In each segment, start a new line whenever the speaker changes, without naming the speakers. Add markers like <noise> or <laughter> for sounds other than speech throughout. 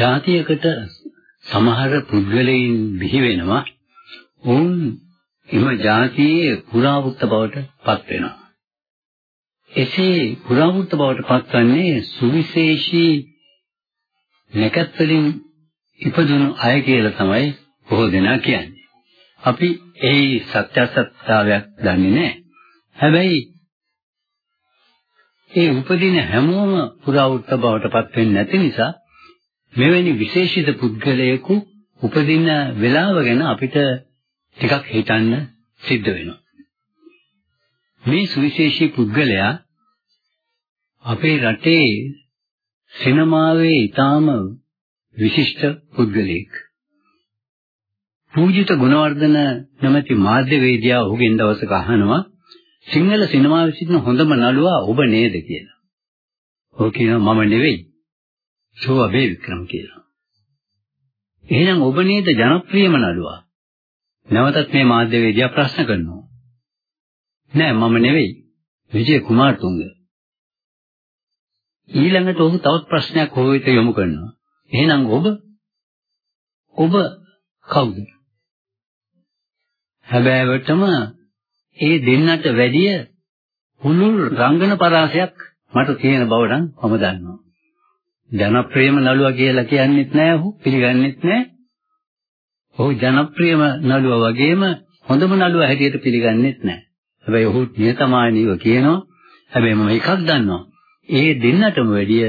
ජාතියකට සමහර පුද්ගලයන් බිහි වෙනවා වුන් එම ජාතියේ පුරාවෘත්ත බවට පත් වෙනවා එසේ පුරාවෘත්ත බවට පත්වන්නේ සුවිශේෂී නැකත් වලින් ඉපදුණු අය කියලා තමයි බොහෝ දෙනා කියන්නේ. අපි ඒ සත්‍ය සත්‍යතාවයක් දන්නේ නැහැ. හැබැයි ඒ උපදින හැමෝම පුරාවෘත්ත බවට පත් වෙන්නේ නැති නිසා මෙවැනි විශේෂිත පුද්ගලයෙකු උපදින වේලාව ගැන අපිට ටිකක් හිතන්න සිද්ධ වෙනවා. මේ සුවිශේෂී පුද්ගලයා අපේ රටේ සිනමාවේ ඊටාම විශිෂ්ට පුද්ගලයෙක්. පූජිත ගුණවර්ධන නැමැති මාධ්‍යවේදියා ඔහුගෙන් දවසක අහනවා සිංහල සිනමාවේ සිටින හොඳම නළුවා ඔබ නේද කියලා. ඔහු කියනවා මම නෙවෙයි. සෝ අබේ වික්‍රම කියලා. එහෙනම් ඔබ නේද ජනප්‍රියම නළුවා? නැවතත් මේ මාධ්‍යවේදියා ප්‍රශ්න කරනවා. නෑ මම නෙවෙයි. විජය කුමාරතුංග. ඊළඟට ඔහු තවත් ප්‍රශ්නයක් ඔහු වෙත යොමු කරනවා. එහෙනම් ඔබ ඔබ කවුද? හැබෑවටම ඒ දෙන්නට වැඩිය හුළුල් රංගන පරාසයක් මට තියෙන බව නම් මම දන්නවා. ජනප්‍රියම නළුවා කියලා කියන්නෙත් නෑ ඔහු පිළිගන්නෙත් නෑ. ඔහු ජනප්‍රියම නළුවා වගේම හොඳම නළුවා හැටියට පිළිගන්නෙත් නෑ. හැබැයි ඔහු නියතමානීව කියනවා. හැබැයි මම එකක් දන්නවා. ඒ දෙන්නටම වැඩිය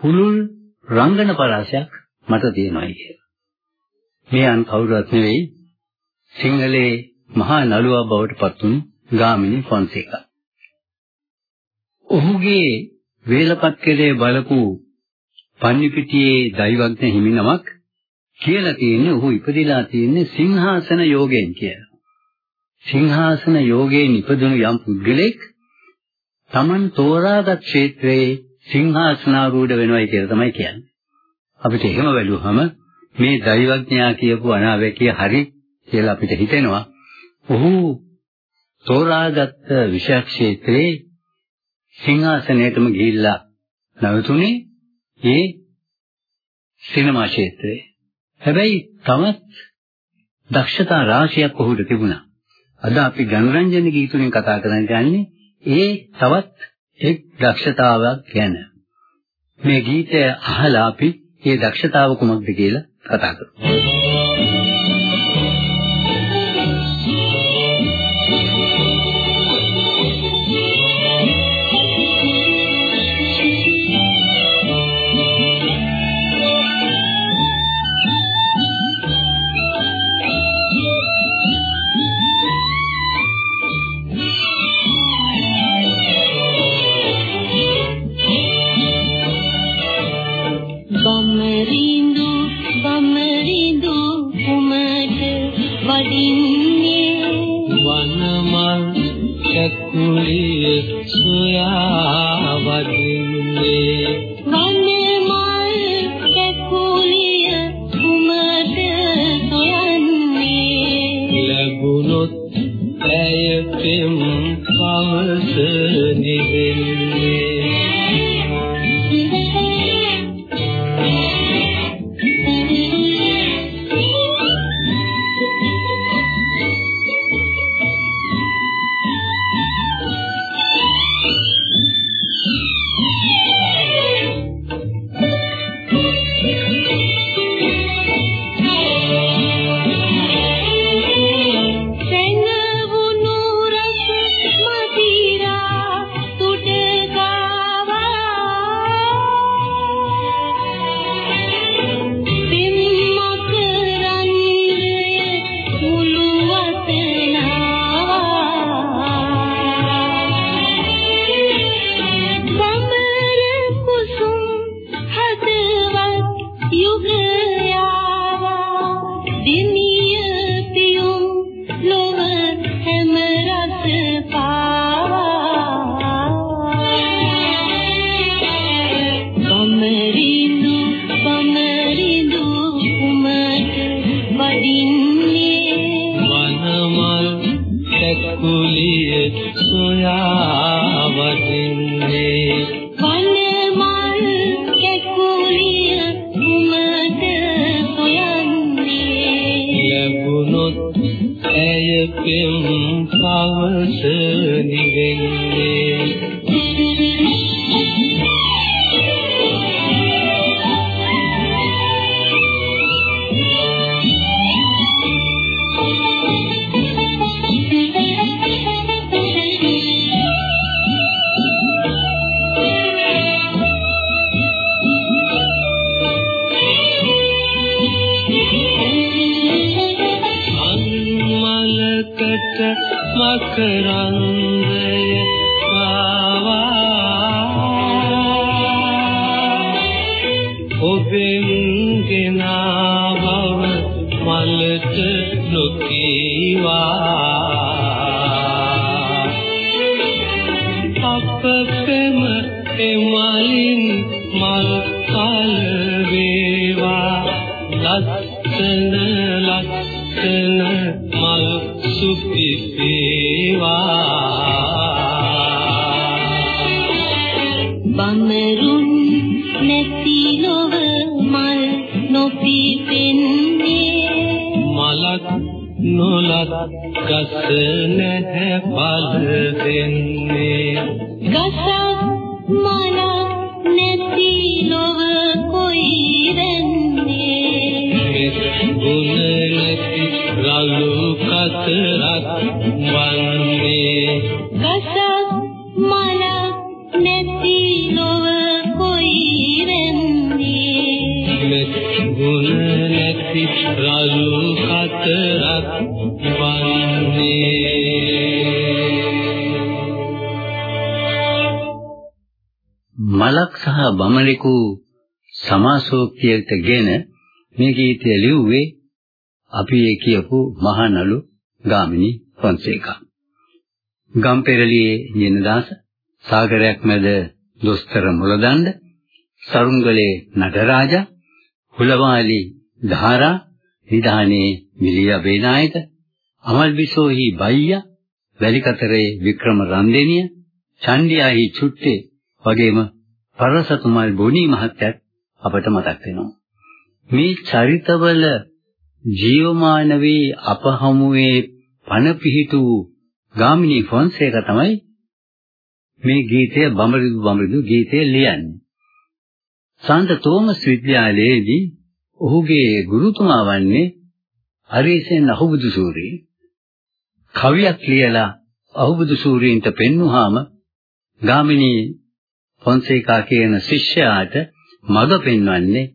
පුළුල් රංගන පරාසයක් මට තියෙනවා කියලා. මේ අන් කවුරුවත් නෙවෙයි සිංහලේ මහා නළුවා බවට පත්වුණු ගාමිණී ෆොන්සේකා. ඔහුගේ වේලපත් කෙලේ බලපු පන්නිපිටියේ දෛවඥ හිමිනමක් කියලා තියෙන්නේ ඔහු ඉපදිලා තියෙන්නේ සිංහාසන යෝගයෙන් කියලා. සිංහාසන යෝගයෙන් ඉපදුණු යම් පුද්ගලෙක් Taman තෝරාගත් ක්ෂේත්‍රයේ සිංහාසනාරූඪ වෙනවයි කියලා තමයි කියන්නේ. අපිට එහෙම බැලුවහම මේ දෛවඥයා කියපු අනාවැකිය හරි කියලා අපිට හිතෙනවා. ඔහු තෝරාගත් විෂය ක්ෂේත්‍රයේ සිංහාසනයටම ගිහිල්ලා නැවතුනේ ඒ සිනමා ක්ෂේත්‍රයේ. හැබැයි තවත් දක්ෂතා රාශියක් ඔහුට තිබුණා. අද අපි ජනරන්ජන ගීතුලින් කතා කරන්න යන්නේ ඒ තවත් එක් දක්ෂතාවක් ගැන. මේ ගීතය අහලා අපි මේ දක්ෂතාව කුමක්ද කියලා කතා කරමු.
අන්මලකට මකරන්දය ආවා ඔබෙන් ගෙනා බව මලට නොකීවා. අප පෙම එමලින් මල් කල වේවා. ලස්සන ලස්සන ගස නැහැ පල දෙන්නේ.
ගසක් මලක් නැති ලොව කොයි
මෙත් ගුණ නැති රළු කතරක් වන්නේ
සහ බමලෙකු සමාසෝක්තියටගෙන මේ ගීතය ලිව්වේ අපි ඒ කියපු මහනලු ගාමිණී ෆොන්සේකා. ගම්පෙරළියේ ජිනදාස සාගරයක් මැද දොස්තර මුලදණ්ඩ සරුංගලේ නටරාජා හුලවාලි ධාරා නිධානයේ මිලියා බේනායක අමල්බිසෝහි බයියා වැලිකතරේ වික්‍රම රන්දෙනිය චණ්ඩියාහි චුට්ටේ වගේම පරසතුමල් බොනි මහත්තයත් අපට මතක් වෙනවා. මේ චරිතවල ජීවමාන වී අප හමුවේ පණ පිහිටු ගාමිණී ෆොන්සේක තමයි මේ ගීතය බඹරිදු බඹරිදු ගීතය ලියන්නේ. සාන්ත තෝමස් විද්‍යාලයේදී ඔහුගේ ගුරුතුමා වන්නේ අරීසෙන් අහුබුදු සූරිය. කවියක් ලියලා අහුබුදු සූරියන්ට පෙන්වුවාම ගාමිණී ෆොන්සේකා කියන ශිෂ්‍යයාට මඟ පෙන්වන්නේ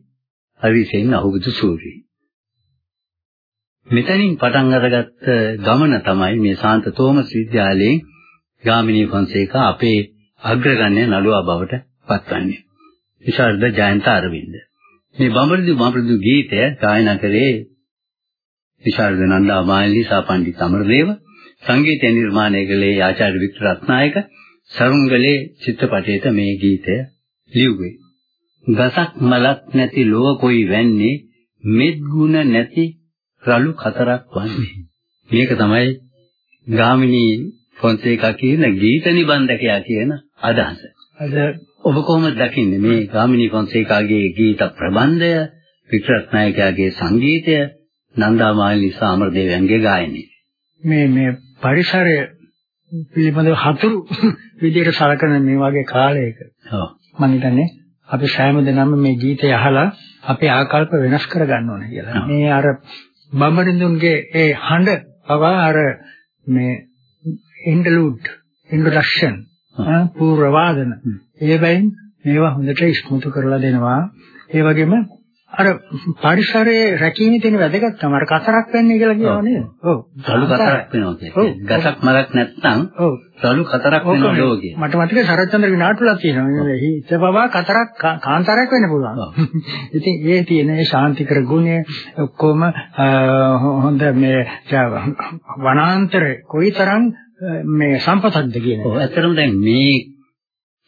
අරීසෙන් අහුබුදු සූරිය. මෙතනින් පටන් අරගත්ත ගමන තමයි මේ සාන්ත තෝමස් විද්‍යාලයේ ගාමිණී ෆොන්සේකා අපේ අග්‍රගණ්‍ය නළුවා බවට පත්වන්නේ. විශාරද ජයන්ත අරවින්ද. මේ බඹරිදු බඹරිදු ගීතය ගායනා කරේ විශාරද නන්දා මාලිනී සහ පණ්ඩිත අමරදේව සංගීතය නිර්මාණය කළේ ආචාර්ය වික්ටර් රත්නායක සරුංගලේ චිත්‍රපටයේට මේ ගීතය ලිව්වේ. ගසක් මලක් නැති ලෝව කොයි වැන්නේ මෙත් ගුණ නැති රළු කතරක් වන්නේ. මේක තමයි ගාමිණී ෆොන්සේකා කියන ගීත නිබන්ධකයා කියන අදහස. අද ඔබ කොහොමද දකින්නේ මේ ගාමිණී ෆොන්සේකාගේ ගීත ප්‍රබන්ධය, වික්‍රත්නායකයාගේ සංගීතය, නන්දාමාලිනී සාමරදේවයන්ගේ ගායනය?
මේ මේ පරිසරය පිළිබඳව හතුරු විදියට සලකන මේ වගේ කාලයක
ඔව්.
මම හිතන්නේ අපි සෑම දෙනාම මේ ගීතය අහලා අපේ ආකල්ප වෙනස් කර ගන්න ඕනේ කියලා. මේ අර බඹරිඳුන්ගේ ඒ හඬ පවා අර මේ ඉන්ටර්ලූඩ් ඉන්ට්‍රොඩක්ෂන්
ඔව්.
පූර්ව වාදන ඒවයින් මේවා හොඳට ඉස්මතු කරලා දෙනවා. ඒ වගේම අර පරිසරයේ රැකීමේ තියෙන වැදගත්කම අර කතරක් වෙන්නේ කියලා කියනවා නේද? ඔව්.
රළු කතරක් වෙනවා. කියන්නේ. ගසක් මලක් නැත්නම්
ඔව්.
රළු කතරක් වෙනවා ලෝකේ.
මට මතකයි සරච්චන්ද්‍ර විනාටුලා තියෙනවා. හිත පවා කතරක් කාන්තාරයක් වෙන්න පුළුවන්. <laughs> ඉතින් ඒ තියෙන ඒ ශාන්තිකර ගුණය ඔක්කොම හොඳ මේ වනාන්තරේ කොයිතරම් මේ සම්පතක්ද කියන
ඔව් ඇත්තටම දැන් මේ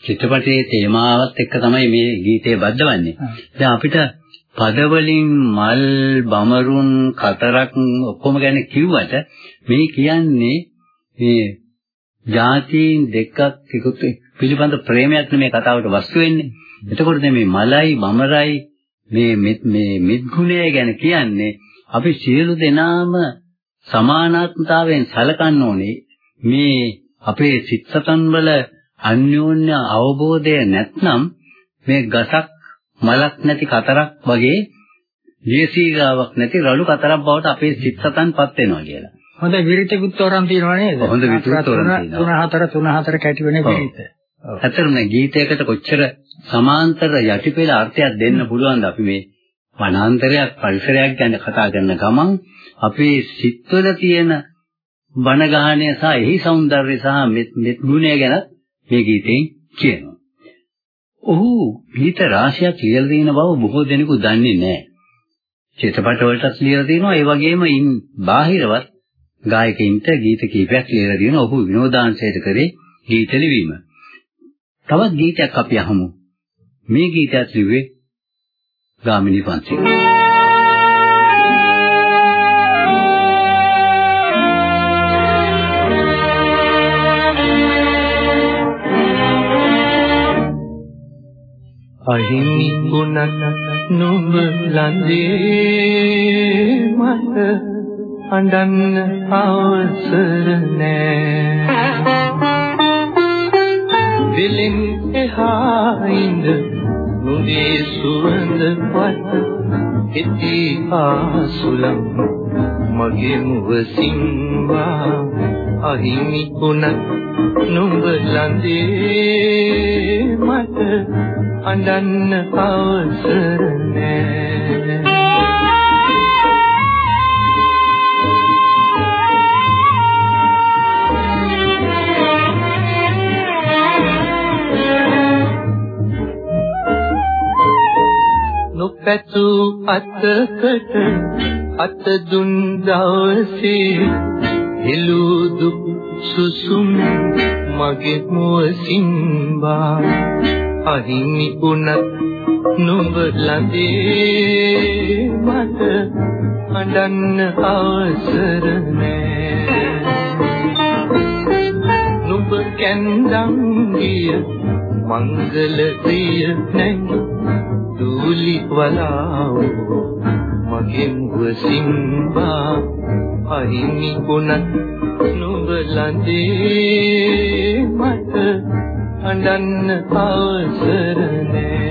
චිත්‍රපටයේ තේමාවත් එක්ක තමයි මේ ගීතය බද්ධවන්නේ. දැන් අපිට පදවලින් මල් බමරුන් කතරක් ඔක්කොම ගැන කිව්වට මේ කියන්නේ මේ જાතීන් දෙකක් එකතු පිළිබඳ ප්‍රේමයක් නෙමේ කතාවට වස්තු වෙන්නේ. එතකොට දැන් මේ මලයි බමරයි මේ මෙත්- මේ මිත්ගුණය ගැන කියන්නේ අපි සියලු දෙනාම සමානාත්මතාවයෙන් සැලකන්න ඕනේ මේ අපේ සිත් සතන් වල අන්‍යෝන්‍ය අවබෝධය නැත්නම් මේ ගසක් මලක් නැති කතරක් වගේ ජීසීගාවක් නැති රළු කතරක් බවට අපේ සිත් සතන්පත් වෙනවා කියලා.
හොඳ විරිත විතෝරම් තියෙනවා නේද?
හොඳ විරිත විතෝරම් තියෙනවා.
3 4 3 4 කැටි වෙන විරිත.
ඇත්තටම ගීතයකට කොච්චර සමාන්තර යටිපෙළ අර්ථයක් දෙන්න පුළුවන්ද අපි මේ වනාන්තරයක් පරිසරයක් ගැන කතා කරන ගමන් අපේ සිත්වල තියෙන බණ ගාහණය සහ එහි సౌందර්යය සහ මෙත් ගුණය ගැන මේ ගීතෙන් කියනවා. ඔහු ගීත රාශියක් ලියලා තියෙන බව බොහෝ දෙනෙකු දන්නේ නැහැ. චිත්‍රපට වලටත් ලියලා තියෙනවා ඒ වගේම ඉන් බාහිරවත් ගායකයින්ට ගීත කීපයක් ලියලා තියෙනවා. ඔහු විනෝදාංශයට කරේ ගීත ලිවීම. තවත් ගීතයක් අපි අහමු. මේ ගීතයත් ලිව්වේ ගාමිණී පන්සිල්.
අහිමි ගුණක් නුඹ ලඳේ මට අඬන්න අවසර නෑ. දිලින් එහා ඉඳ නුඹේ සුවඳ වත් හිටි ආසුලම් මගේ මුව සිංවා අහිමි ගුණක් නුඹ ලඳේ මට අඬන්න අවසර නෑ. නොපැතු අතකට අත දුන් දවසේ හෙළුදු සුසුම් මගේ මුවසින් බා අහිමි උනත් නුඹ ළඟේ මට අඬන්න අවසර නෑ. නුඹ කැන්දම් ගිය මංගල ප්‍රිය නැං දූලි වලාව මගේ මුව සිම්බා අහිමි උනත් නුඹ ළඟේ මට අඬන්න අවසර නෑ.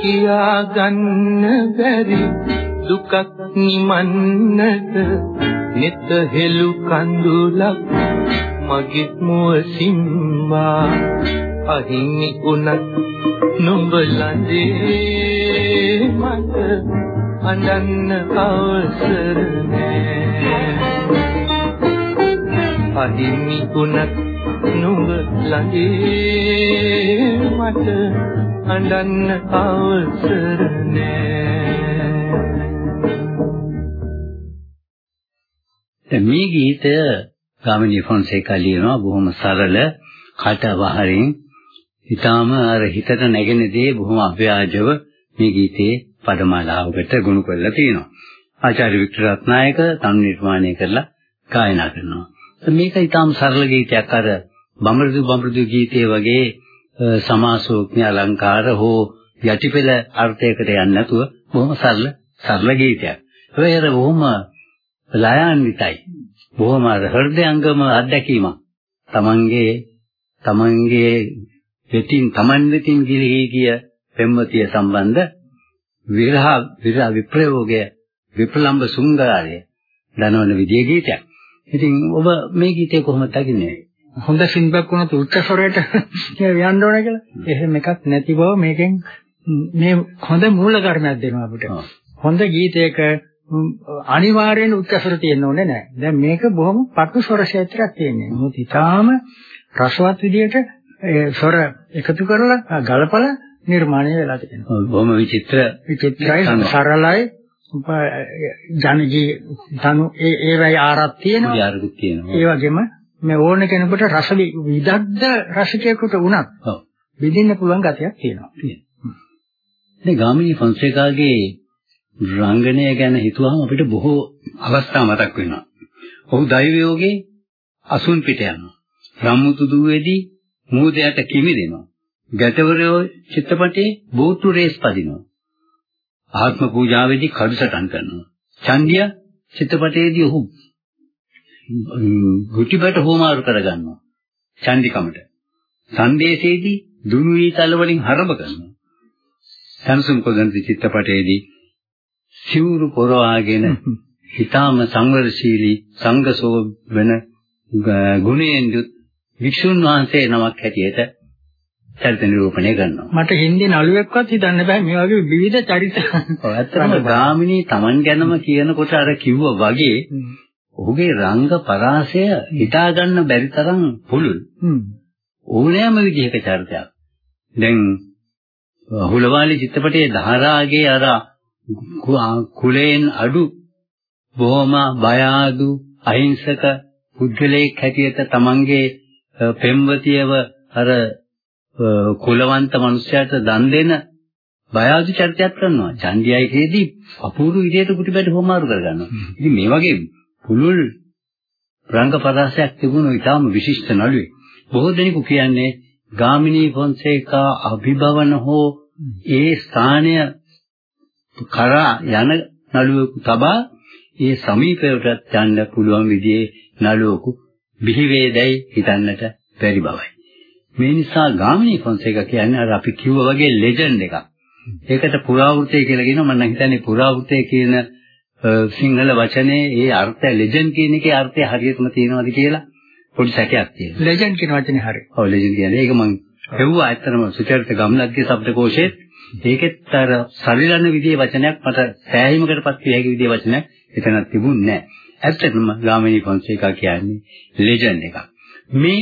කියා ගන්න බැරි දුකක් නිමන්නට නෙත හෙළු කඳුලක් මගේ මුව සිම්මා අහිමි උනත් නුඹ ළඟේ මට අඬන්න අවසර නෑ. අහිමි උනත් නුඹ ළඟේ මට අඬන්න අවසර නෑ.
දැන් මේ ගීතය ගාමිණී ෆොන්සේකා ලියනවා බොහොම සරල කටවහරින් ඊටාම අර හිතට නැගෙන දේ බොහොම අව්‍යාජව මේ ගීතේ පදමාලාවකට ගොනු කරලා තියෙනවා. ආචාර්ය වික්ටර් රත්නායක තනු නිර්මාණය කරලා ගායනා කරනවා. මේක ඊටාම සරල ගීතයක් අර බඹරුදු බඹරුදු ගීතයේ වගේ සමාසෝක්ඥ අලංකාර හෝ යටිපෙළ අර්ථයකට යන්නේ නැතුව බොහොම සරල සරල ගීතයක්. ඒ වගේ බොහොම ලයාන්විතයි. බොහොම හෘදයාංගම අත්දැකීමක්. තමන්ගේ තමන්ගේ වෙතින් තමන් වෙතින් ගිලී ගිය පෙම්වතිය සම්බන්ධ විරහ විරහ විප්‍රයෝගය විප්ලම්බ සුංගාරය දනවන විදිය ගීතයක්. ඉතින් ඔබ මේ ගීතය කොහොමද දකින්නේ?
හොඳ සින්බක් වුණත් උච්ච ස්වරයට <laughs> යන්න ඕන කියලා. එහෙම එකක් නැති බව මේකෙන් මේ හොඳ මූල කර්මයක් දෙනවා අපිට. හොඳ ගීතයක අනිවාර්යෙන් උච්චස්වර තියෙන්න ඕනේ නැහැ. දැන් මේක බොහොම පටු ස්වර ක්ෂේත්‍රයක් තියෙනවා. මොකද ඊටාම රසවත් විදියට ඒ ස්වර එකතු කරලා ගලපලා නිර්මාණය වෙලා තියෙනවා.
බොහොම විචිත්‍ර
විචිත්‍රයි සරලයි ජනජී තනු ඒ ඒවයි ආරක් තියෙනවා.
ආරකුත් තියෙනවා.
ඒ වගේම මේ ඕන කෙනෙකුට රස විදග්ධ රසිකයෙකුට වුණත් විඳින්න පුළුවන් ගතියක් තියෙනවා.
දැන් ගාමිණී ෆොන්සේකාගේ රංගනය ගැන හිතුවම අපිට බොහෝ අවස්ථා මතක් වෙනවා. ඔහු දෛවයෝගේ අසුන් පිට යනවා. රම්මුතු දුවේදී මූදයට කිමි දෙනවා. ගැටවරයෝ චිත්‍රපටයේ බෝට්ටු රේස් පදිනවා. ආත්ම පූජාවේදී කඩුසටන් කරනවා. චන්දිය චිත්‍රපටයේදී ඔහු ගුටිබට හෝමාරු කරගන්නවා. චන්දිකමට. සංදේශයේදී දුනු ඊතල වලින් හරඹ කරනවා. සංසුම් කොදන්ති චිත්‍රපටයේදී සිවුරු පොරවාගෙන හිතාම සංවරශීලී සංඝසෝ වෙන ගුණයෙන් යුත් වික්ෂුන් වහන්සේ නමක් හැටියට චරිත නිරූපණය කරනවා.
මට හින්දි නළුවෙක්වත් හිතන්න බෑ මේ වගේ විවිධ චරිත.
ඔව් ඇත්තටම ගාමිණී Taman ගැනම කියනකොට අර කිව්වා වගේ ඔහුගේ රංග පරාසය හිතා ගන්න බැරි තරම් පුළුල්. ඕනෑම විදිහක චරිතයක්. දැන් හුලවාලි චිත්‍රපටයේ ධාරාගේ අර කුලයෙන් අඩු බොහොම බය ආදු අහිංසක පුද්ගලයෙක් හැටියට තමන්ගේ පෙම්වතියව අර කුලවන්ත මිනිසයාට දන් දෙන බය ආදු චරිතයක් කරනවා. චන්දියයිකේදී අපූර්ව විදියට කුටිබැට හොමාරු කරගන්නවා. ඉතින් මේ වගේ පුළුල් රංග පරාසයක් තිබුණු ඊටාම විශිෂ්ට නළුවෙක්. බොහෝ දෙනෙකු කියන්නේ ගාමිණී ෆොන්සේකා අභිභවන හෝ ඒ ස්ථානය කරා යන නළුවෙකු තබා ඒ සමීපයටත් යන්න පුළුවන් විදිහේ නළුවෙකු බිහි වේදයි හිතන්නට බැරි බවයි. මේ නිසා ගාමිණී ෆොන්සේකා කියන්නේ අර අපි කිව්වා වගේ ලෙජන්ඩ් එකක්. ඒකට පුරාවෘතය කියලා කියනවා මම හිතන්නේ පුරාවෘතය කියන සිංහල වචනේ ඒ අර්ථය ලෙජන්ඩ් කියන එකේ අර්ථය හරියටම තියෙනවද කියලා පොඩි සැකයක් තියෙනවා.
ලෙජන්ඩ් කියන වචනේ හරියි.
ඔව් ලෙජන්ඩ් කියන්නේ ඒක මම හෙව්වා ඇත්තටම සුචරිත ගම්ලග්ගේ શબ્දකෝෂයේ ඒකෙත් අර සරිලන විදිහේ වචනයක් මට සෑහීමකටපත් විය හැකි විදිහේ වචනයක් එතනක් තිබුණේ නැහැ. ඇත්තටම ගාමිණී ෆොන්සේකා කියන්නේ ලෙජන්ඩ් එකක්. මේ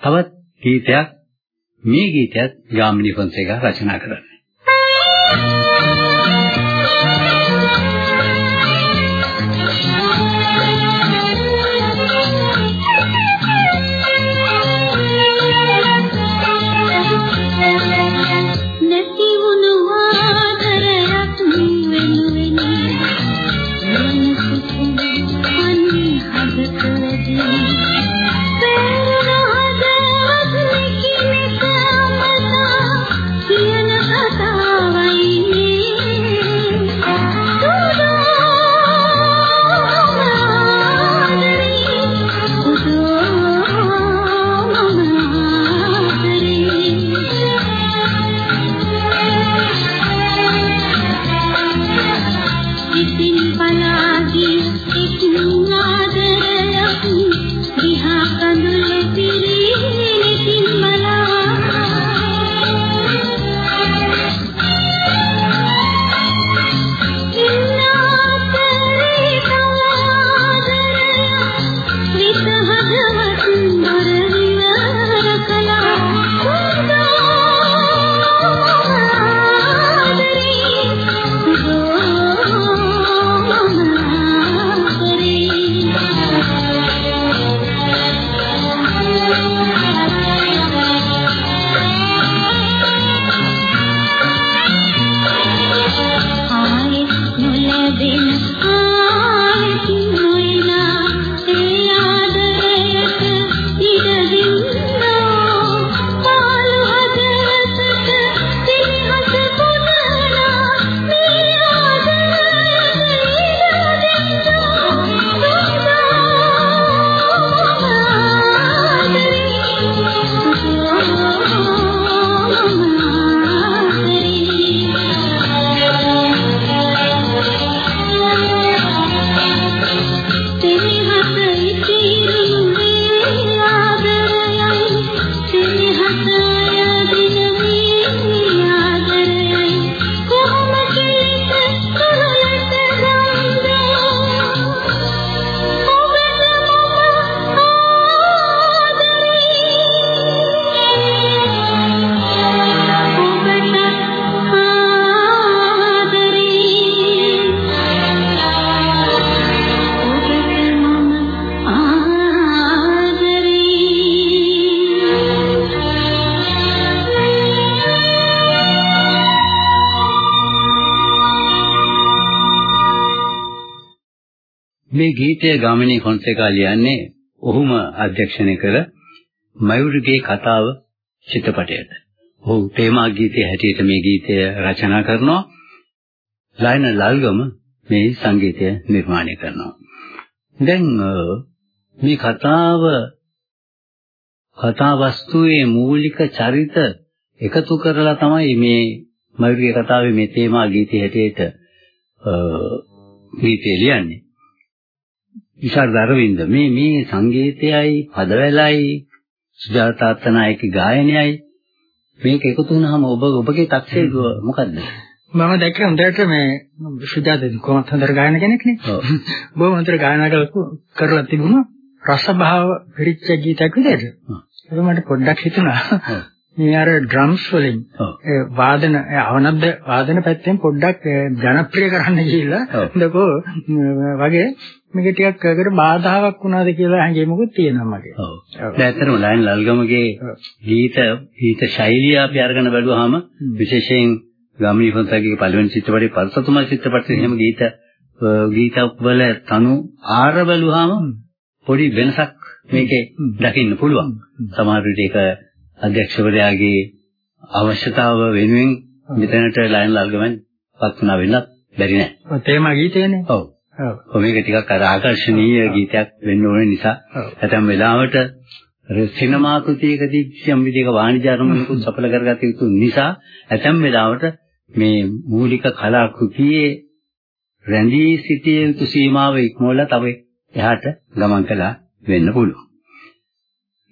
තවත් ගීතයක් මේ ගීතයත් ගාමිණී ෆොන්සේකා රචනා කරන්නේ.
to
me. ගීතය ගාමිණී ෆොන්සේකා ලියන්නේ ඔහුම අධ්‍යක්ෂණය කළ මයුරගේ කතාව චිත්‍රපටයට. ඔහු තේමා ගීතයේ හැටියට මේ ගීතය රචනා කරනවා. ලයන ලල්ගම මේ සංගීතය නිර්මාණය කරනවා. දැන් මේ කතාව කතා වස්තුවේ මූලික චරිත එකතු කරලා තමයි මේ මයුරිය කතාවේ මේ තේමා ගීතය හැටියට ගීතය ලියන්නේ. විශාරද අරවින්ද මේ මේ සංගීතයයි පදවැලයි සුජාතාත්ත නායක ගායනයයි මේක එකතු වුණාම ඔබ ඔබගේ තක්සේර මොකද්ද?
මම දැක්ක හොඳට මේ සුජාත කොහොමද හොඳට ගායන කෙනෙක් නේ.
ඔව්. <laughs>
බොහොම හොඳට ගායනා කරලා තිබුණා. රස භාව පිරිච්ච ගීතයක් විදිහට. ඒක මට පොඩ්ඩක් හිතුණා. මේ අර ඩ්‍රම්ස් වලින් වාදන අවනද්ද වාදන පැත්තෙන් පොඩ්ඩක් ජනප්‍රිය කරන්න
ඔව්.
දකෝ වගේ මේක ටිකක් කරකට බාධාවක් වුණාද කියලා හැඟීමකුත් තියෙනවා මගේ.
ඔව්. දැන් ඇත්තටම ලයන් ලල්ගමගේ. ගීත ගීත ශෛලිය අපි අරගෙන බලුවාම විශේෂයෙන් ගාමිණී ෆොන්සේගේ පළවෙනි චිත්‍රපටයේ පරසතුමා චිත්‍රපටයේ එහෙම ගීත ගීත වල තනු ආර බලුවාම පොඩි වෙනසක් මේකේ දකින්න පුළුවන්. සමහර විට ඒක අධ්‍යක්ෂකවරයාගේ අවශ්‍යතාව වෙනුවෙන් මෙතනට ලයන් ලල්ගමෙන් පත් වුණා වෙන්නත් බැරි නෑ.
ඔය තේමා ගීතේනේ.
ඔව්.
ඔව්.
මේක ටිකක් අර ආකර්ශනීය ගීතයක් වෙන්න ඕන නිසා. ඇතැම් වෙලාවට සිනමා කෘතියකදී කිසියම් විදිහක වාණිජ්‍ය අරමුණකුත් සඵල කරගත යුතු නිසා ඇතැම් වෙලාවට මේ මූලික කලා කෘතියේ රැඳී සිටිය යුතු සීමාව ඉක්මවලා තව එහාට ගමන් කළා වෙන්න පුළුවන්.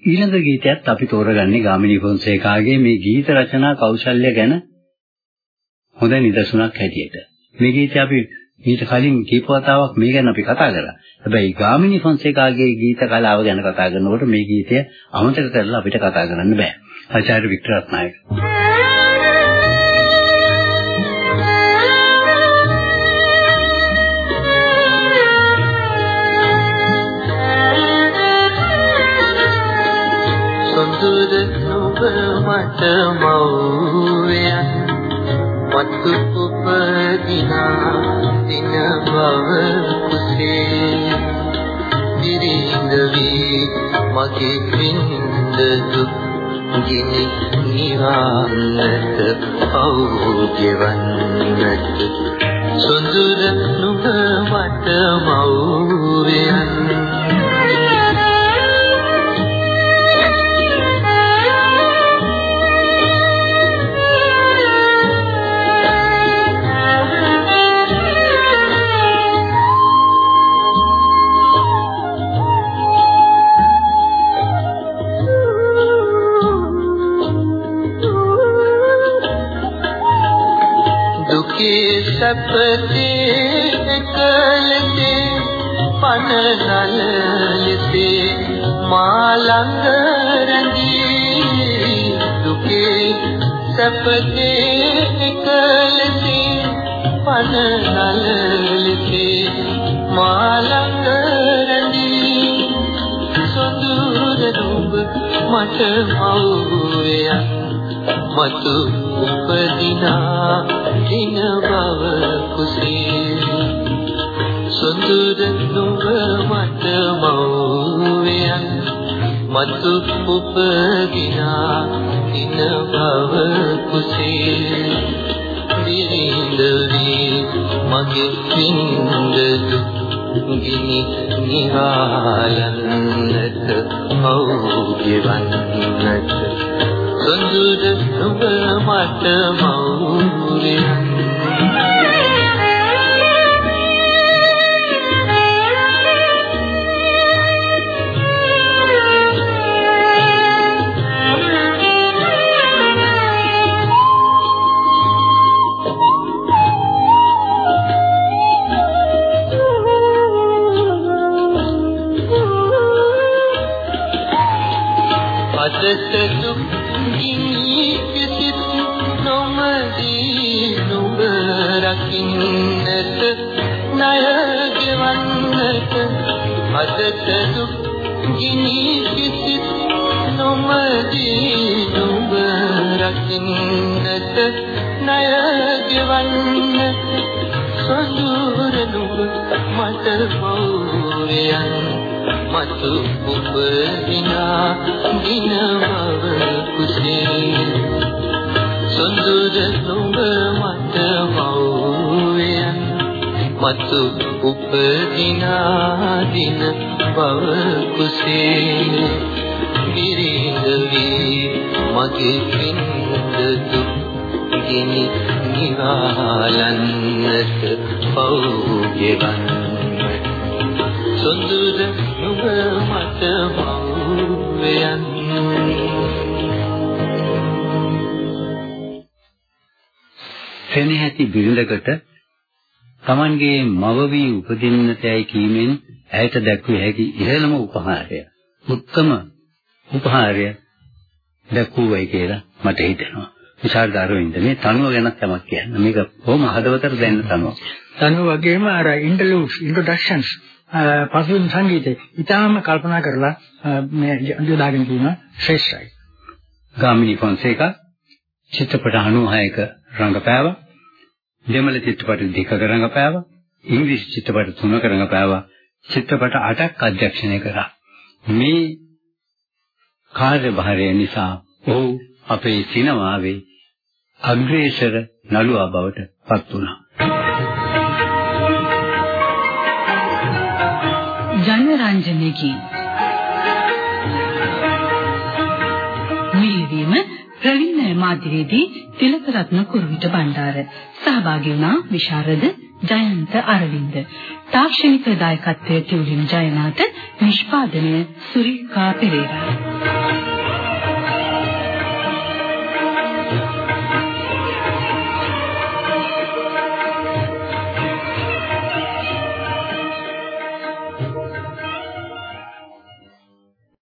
ඊළඟ ගීතයත් අපි තෝරගන්නේ ගාමිණී ෆොන්සේකාගේ මේ ගීත රචනා කෞශල්‍ය ගැන හොඳ නිදසුනක් හැටියට. මේ ගීතය අපි ඊට කලින් කීප වතාවක් මේ ගැන අපි කතා කරා. හැබැයි ගාමිණී ෆොන්සේකාගේ ගීත කලාව ගැන කතා කරනකොට මේ ගීතය අමතක කරලා අපිට කතා කරන්න බෑ. ආචාර්ය වික්ටර්
මට මව්යන් මතු උපදිනා දින බව කුසේ. දිරිඳ වී මගේ පින්ද දුක් ගිනි නිවන්නට අවුජවන්නට සොඳුර නුඹ මට මව්යන් සැපතේ එකලසේ පනනල ලෙසේ මා ළඟ රැඳී සොඳුර නුඹ මට මව්වයා මතු උපදිනා දින බව කුසේ. සොඳුර නුඹ මට මව්වයන් මතු උපදිනා දින බව කුසේ දිරිඳ වී මගේ පින්ද දුක් ගිනි නිවායන්නට අවුගෙවන්නට සොඳුර නුඹ මට මවුරියන් අදට දුක් ගිනි කිසිත් නොමදී නුඹ රකින්නට ණය ගෙවන්නට අදට දුක් ගිනි කිසිත් නොමදී නුඹ රකින්නට ණය ගෙවන්නට සොඳුර නුඹ මට මෞර්යයන් මතු උපදිනා දිනවව කුසේ. සොඳුර නුඹ මට මෞර්යයන් මතු උපදිනා දින බව කුසේ. විරිඳ වී මගේ පින්ද දුක් ගිනි නිවාලන්නට පෞගෙවන් සොඳුර නුඹ මට මෞවයන්
සෙනෙහති බිරිඳකට Tamanගේ මව වී උපදින්නටයි කීමෙන් ඇයට දැක්විය හැකි ඉහළම උපහාරය. උත්තම උපහාරය දැක්වුවයි කියලා මට හිතෙනවා. විශාල දරුවින්ද මේ තනුව ගැන තමක් කියන්න. මේක බොහොම හදවතට දැනෙන තනුවක්.
තනුව වගේම අර ඉන්ටර්ලූඩ්ස් ඉන්ට්‍රොඩක්ෂන්ස් පසුබිම් සංගීතේ ඊටාම කල්පනා කරලා මේ යොදාගෙන තියෙනවා ශ්‍රේෂ්ඨයි.
ගාමිණී ෆොන්සේකා චිත්‍රපට 96ක රංගපෑවා. දෙමළ චිත්‍රපට දෙකක රංගපෑවා. ඉංග්‍රීසි චිත්‍රපට තුනක රංගපෑවා. චිත්‍රපට 8ක් අධ්‍යක්ෂණය කරා. මේ කාර්යභාරය නිසා ඔහු අපේ සිනමාවේ අග්‍රේසර නළුවා බවට පත් වුණා.
ජනරංජනයේ මිලිවීම ප්‍රවීණ මාධ්‍යවේදී තිලකරත්න කුරුවිට බණ්ඩාර. සහභාගී වුණා විශාරද ජයන්ත අරවින්ද. තාක්ෂණික දායකත්වයේ තියුලින් ජයනාත නිෂ්පාදනය සුරිකා පෙරේරා.